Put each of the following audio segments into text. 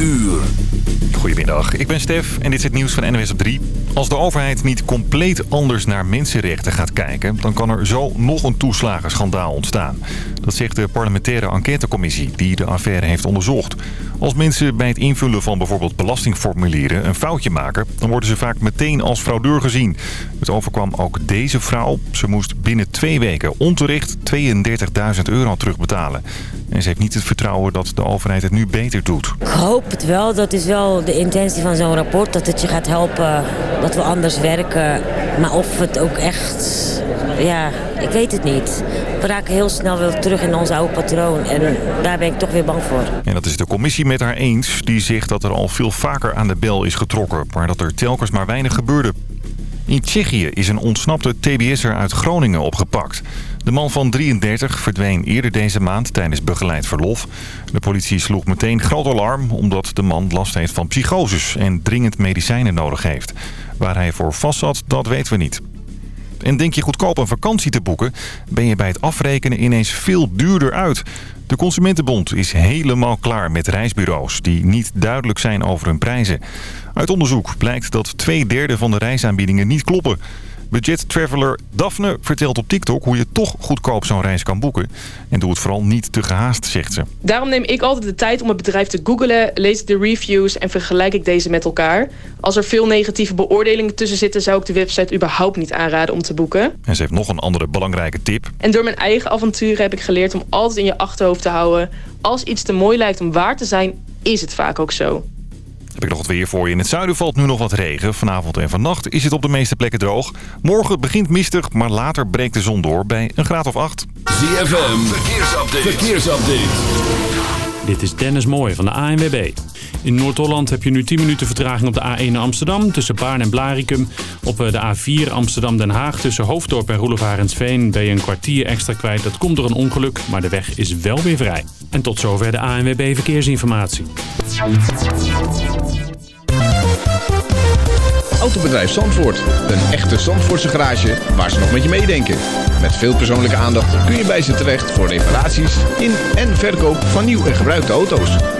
uur. Goedemiddag, ik ben Stef en dit is het nieuws van NWS op 3. Als de overheid niet compleet anders naar mensenrechten gaat kijken... dan kan er zo nog een toeslagenschandaal ontstaan. Dat zegt de parlementaire enquêtecommissie die de affaire heeft onderzocht. Als mensen bij het invullen van bijvoorbeeld belastingformulieren een foutje maken... dan worden ze vaak meteen als fraudeur gezien. Het overkwam ook deze vrouw. Ze moest binnen twee weken onterecht 32.000 euro terugbetalen. En ze heeft niet het vertrouwen dat de overheid het nu beter doet. Ik hoop het wel. Dat is wel de intentie van zo'n rapport. Dat het je gaat helpen dat we anders werken. Maar of het ook echt... Ja, ik weet het niet. We raken heel snel weer terug in ons oude patroon. En daar ben ik toch weer bang voor. En dat is de commissie met haar eens. Die zegt dat er al veel vaker aan de bel is getrokken. Maar dat er telkens maar weinig gebeurde. In Tsjechië is een ontsnapte TBS'er uit Groningen opgepakt. De man van 33 verdween eerder deze maand tijdens begeleid verlof. De politie sloeg meteen groot alarm omdat de man last heeft van psychoses en dringend medicijnen nodig heeft. Waar hij voor vast zat, dat weten we niet. En denk je goedkoop een vakantie te boeken, ben je bij het afrekenen ineens veel duurder uit. De Consumentenbond is helemaal klaar met reisbureaus die niet duidelijk zijn over hun prijzen. Uit onderzoek blijkt dat twee derde van de reisaanbiedingen niet kloppen. Budget traveler Daphne vertelt op TikTok hoe je toch goedkoop zo'n reis kan boeken. En doe het vooral niet te gehaast, zegt ze. Daarom neem ik altijd de tijd om het bedrijf te googlen, lees de reviews en vergelijk ik deze met elkaar. Als er veel negatieve beoordelingen tussen zitten, zou ik de website überhaupt niet aanraden om te boeken. En ze heeft nog een andere belangrijke tip. En door mijn eigen avonturen heb ik geleerd om altijd in je achterhoofd te houden. Als iets te mooi lijkt om waar te zijn, is het vaak ook zo. Heb ik nog wat weer voor je. In het zuiden valt nu nog wat regen. Vanavond en vannacht is het op de meeste plekken droog. Morgen begint mistig, maar later breekt de zon door bij een graad of 8. ZFM, verkeersupdate. verkeersupdate. Dit is Dennis Mooij van de ANWB. In Noord-Holland heb je nu 10 minuten vertraging op de A1 Amsterdam tussen Baarn en Blarikum. Op eh, de A4 Amsterdam-Den Haag tussen Hoofddorp en Roelofarensveen ben je een kwartier extra kwijt. Dat komt door een ongeluk, maar de weg is wel weer vrij. En tot zover de ANWB Verkeersinformatie. Autobedrijf Zandvoort. Een echte Zandvoortse garage waar ze nog met je meedenken. Met veel persoonlijke aandacht kun je bij ze terecht voor reparaties in en verkoop van nieuw en gebruikte auto's.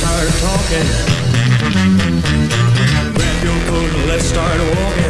start talking. Grab your coat and let's start walking.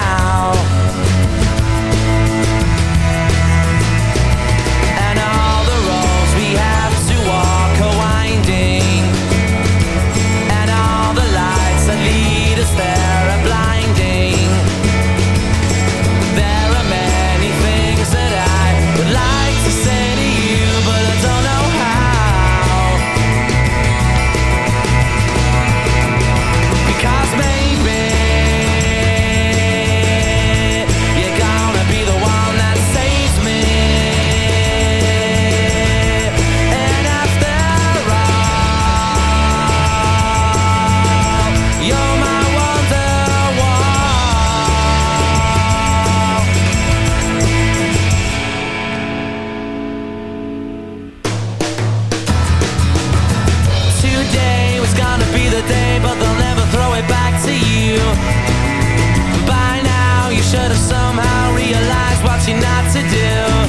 should have somehow realized what you're not to do.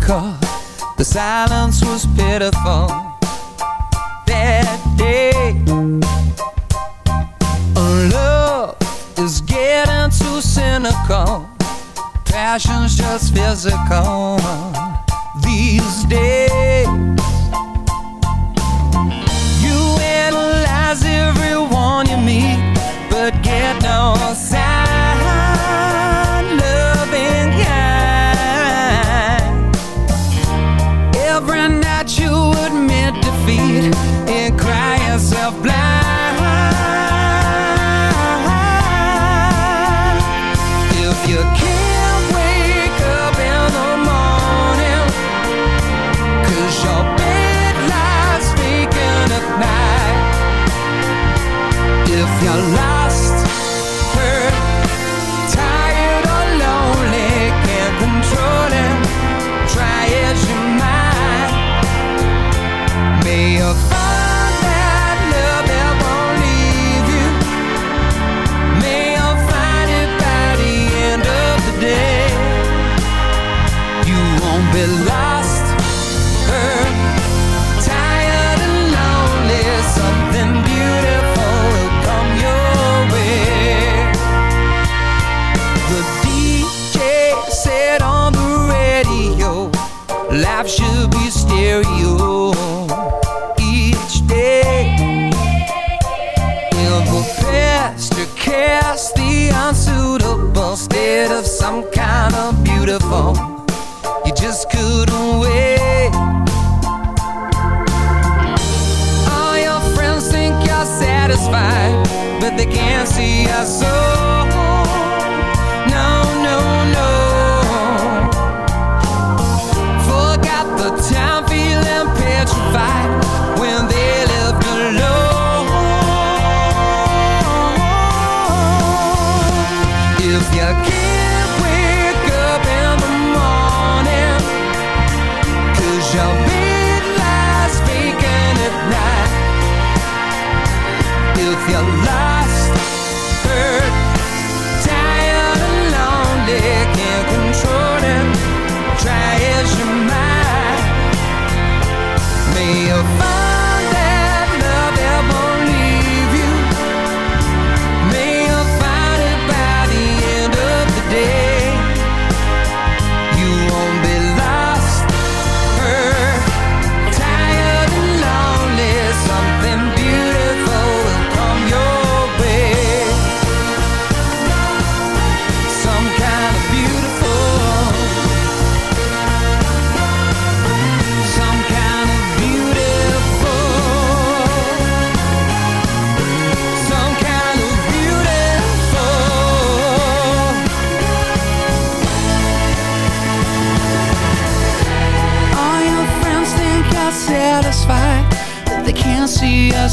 car. The silence was pitiful that day. Love is getting too cynical. Passion's just physical these days. they can't see us. So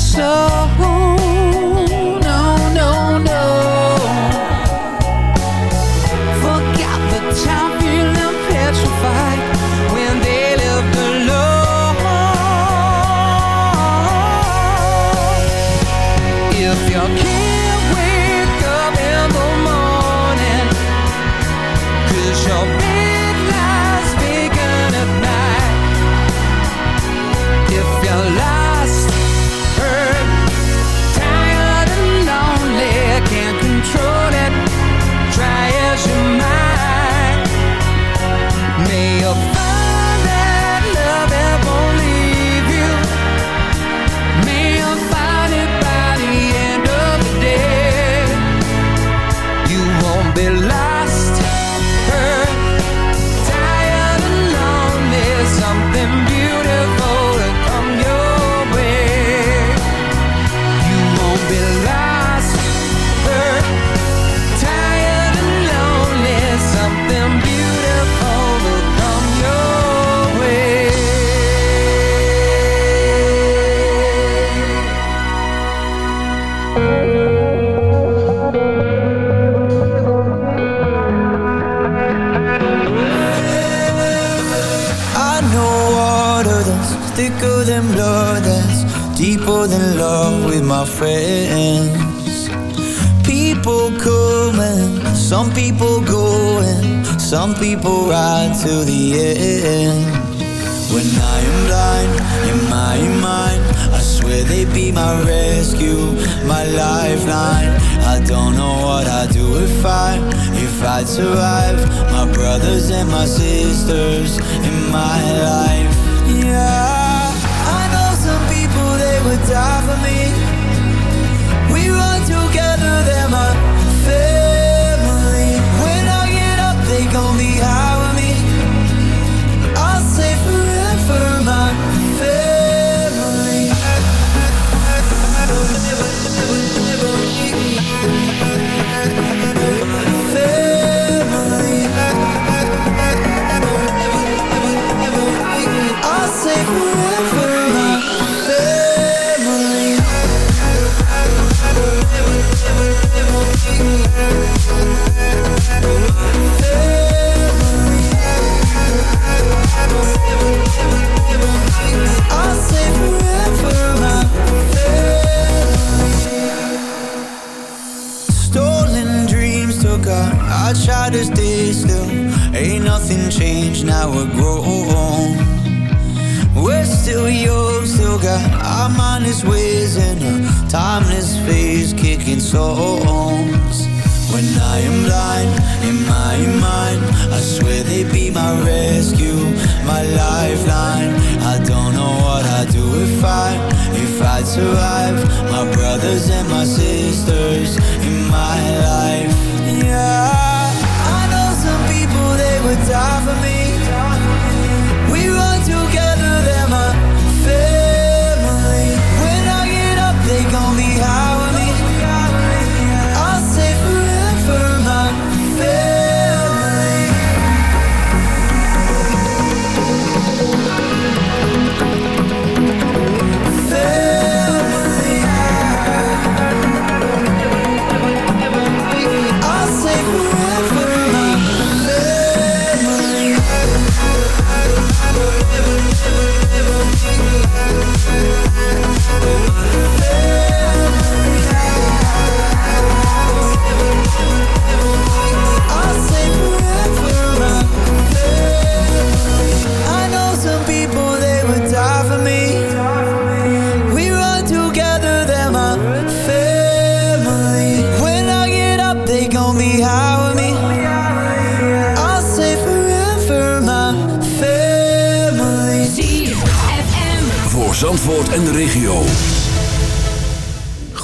so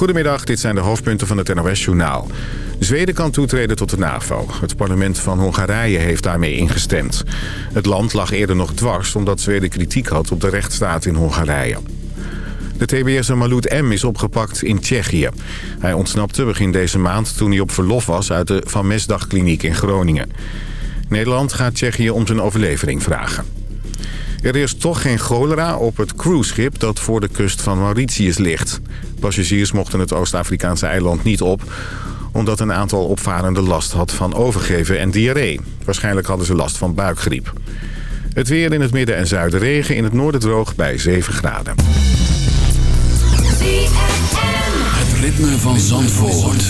Goedemiddag, dit zijn de hoofdpunten van het NOS-journaal. Zweden kan toetreden tot de NAVO. Het parlement van Hongarije heeft daarmee ingestemd. Het land lag eerder nog dwars omdat Zweden kritiek had op de rechtsstaat in Hongarije. De TBS Malut M. is opgepakt in Tsjechië. Hij ontsnapte begin deze maand toen hij op verlof was uit de Van Mesdagkliniek in Groningen. Nederland gaat Tsjechië om zijn overlevering vragen. Er is toch geen cholera op het cruiseschip dat voor de kust van Mauritius ligt. Passagiers mochten het Oost-Afrikaanse eiland niet op omdat een aantal opvarenden last had van overgeven en diarree. Waarschijnlijk hadden ze last van buikgriep. Het weer in het midden en zuiden regen, in het noorden droog bij 7 graden. Het ritme van Zandvoort.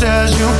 says you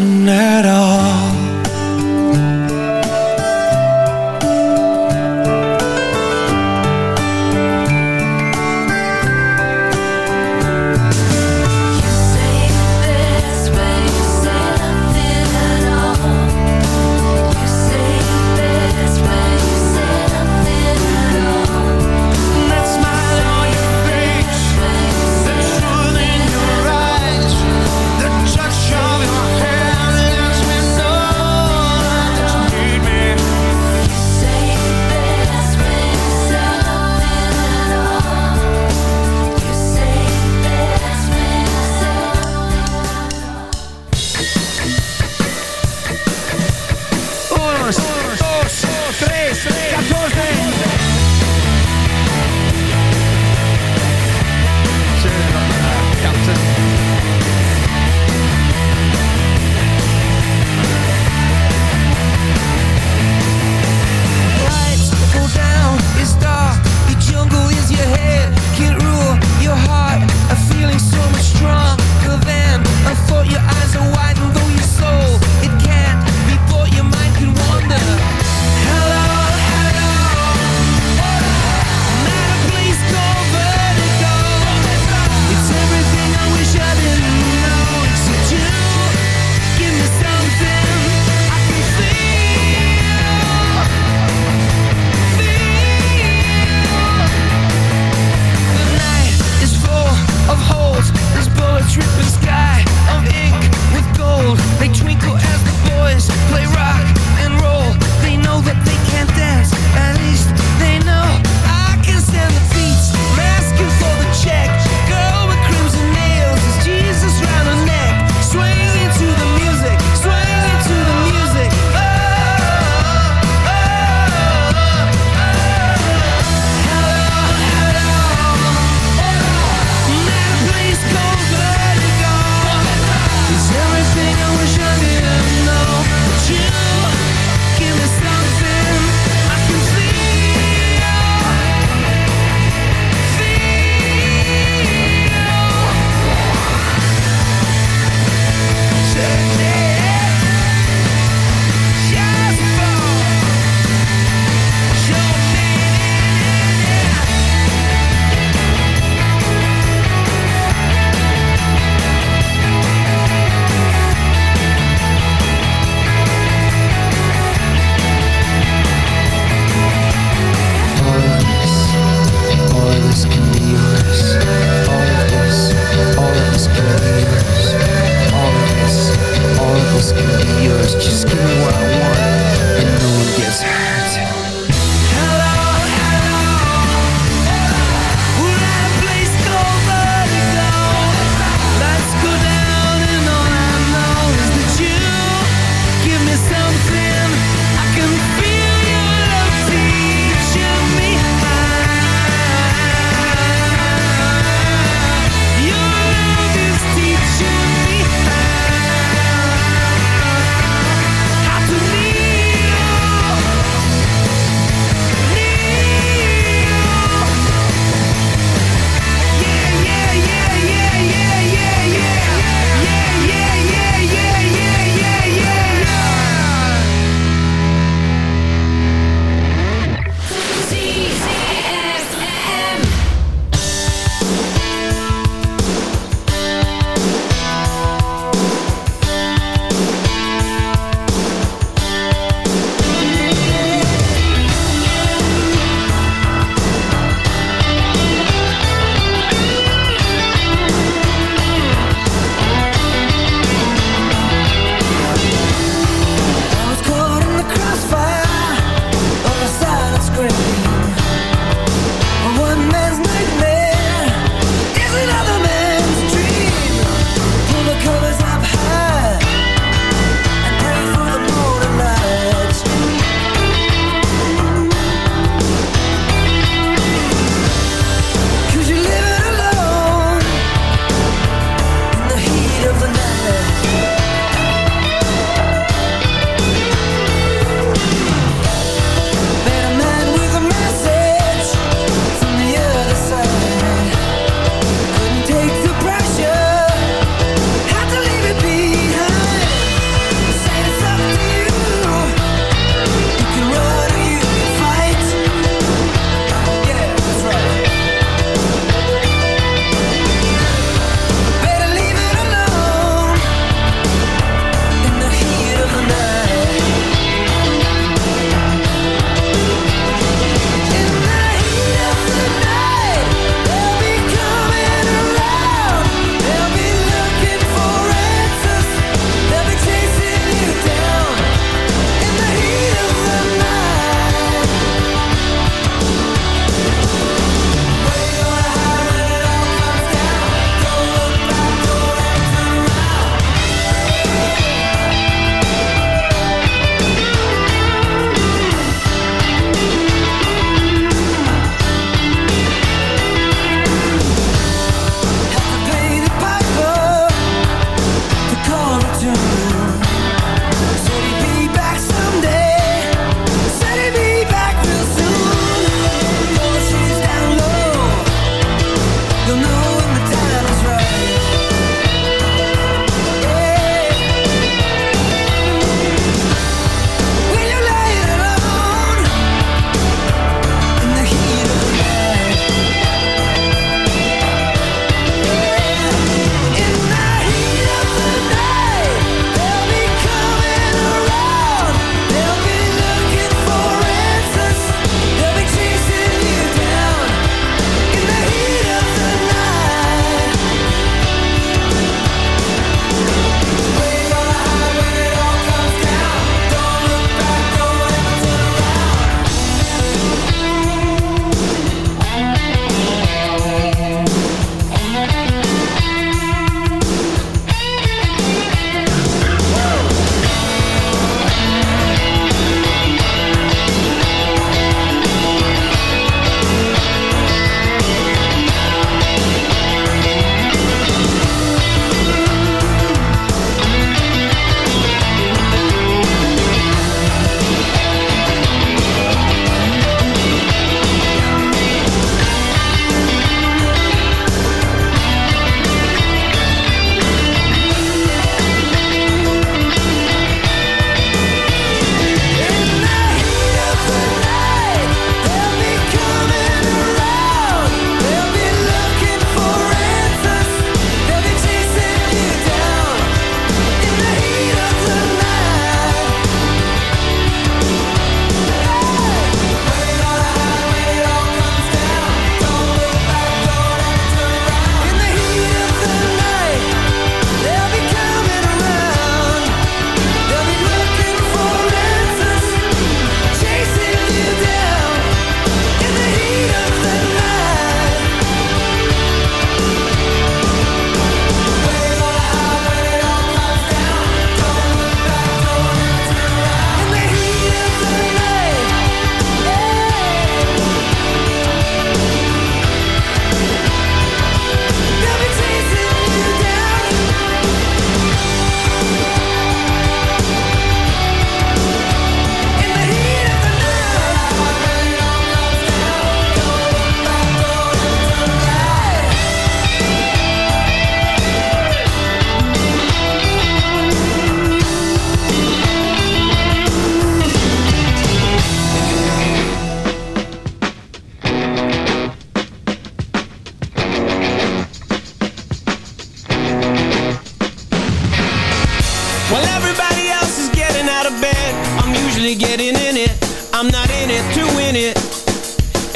nothing at all.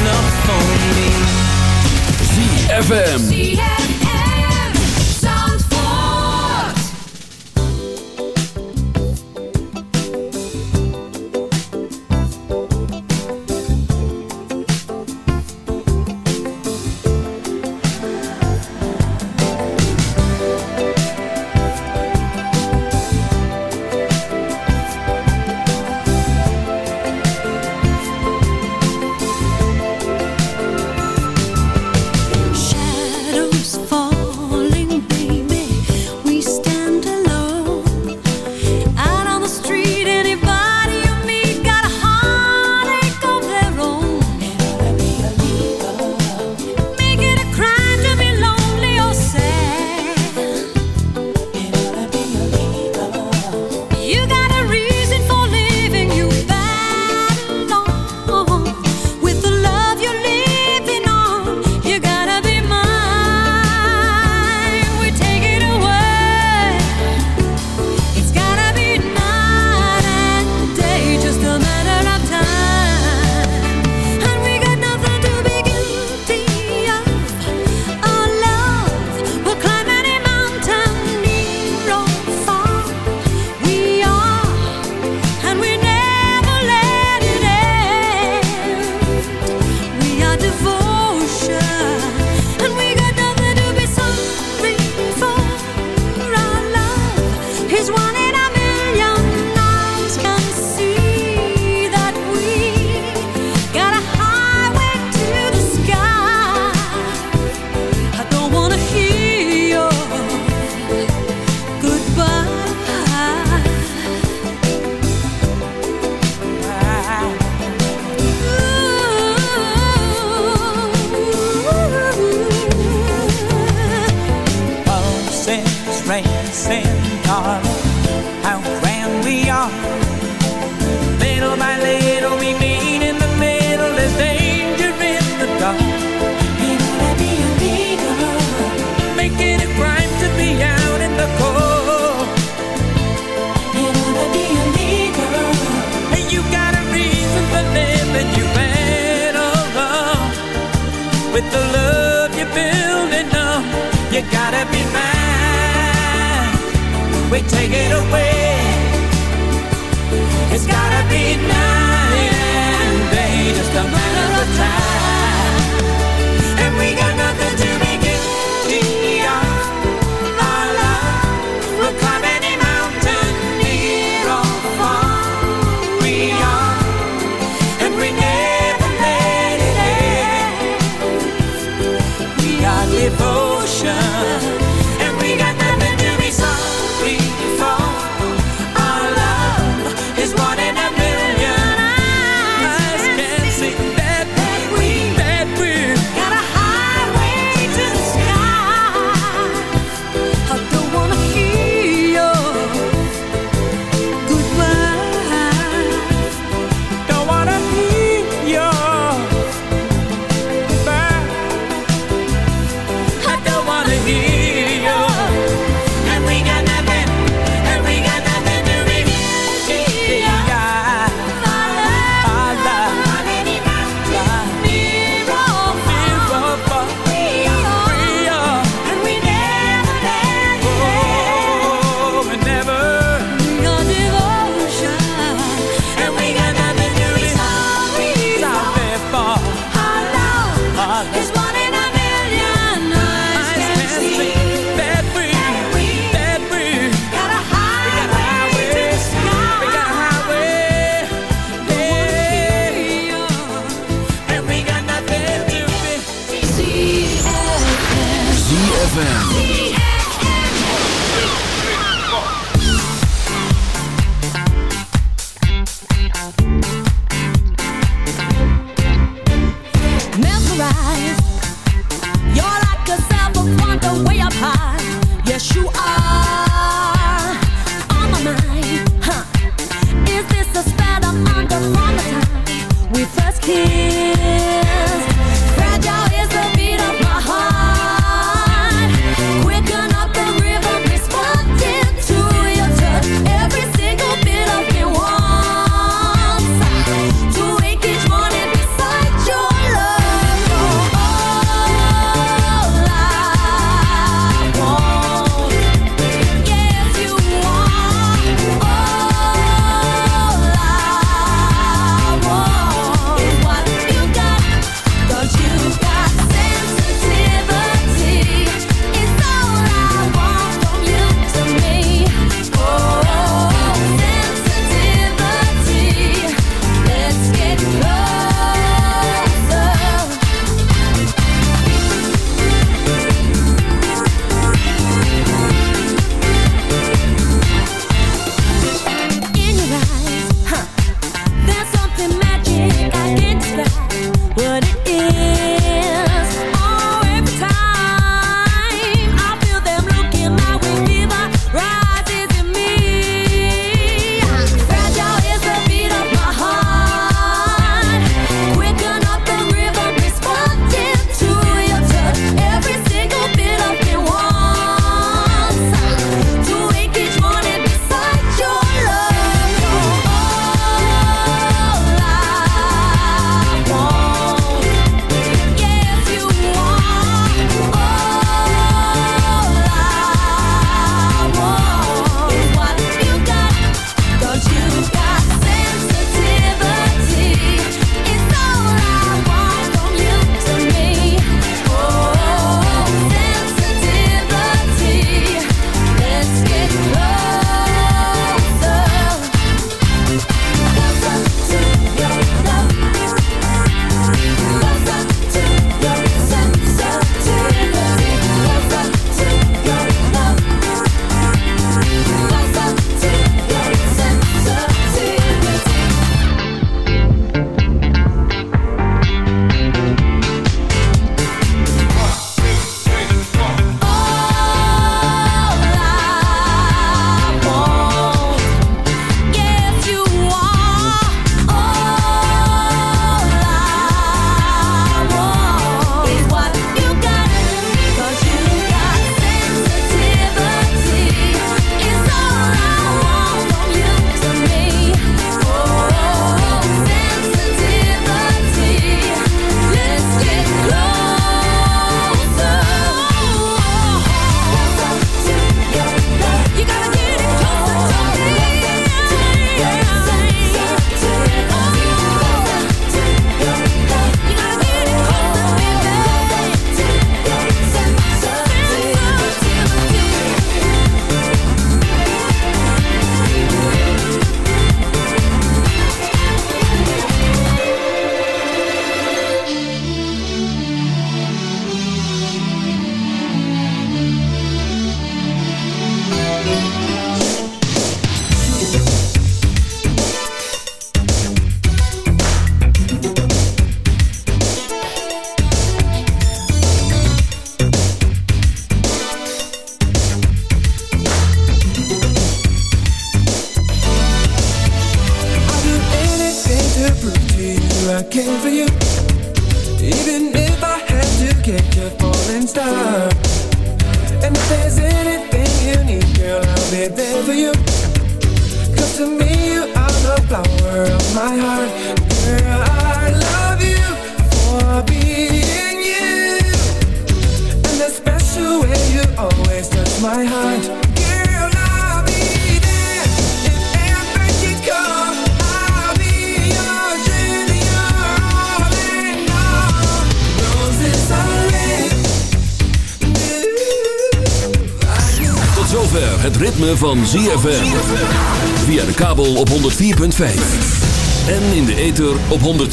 enough for me. ZFM.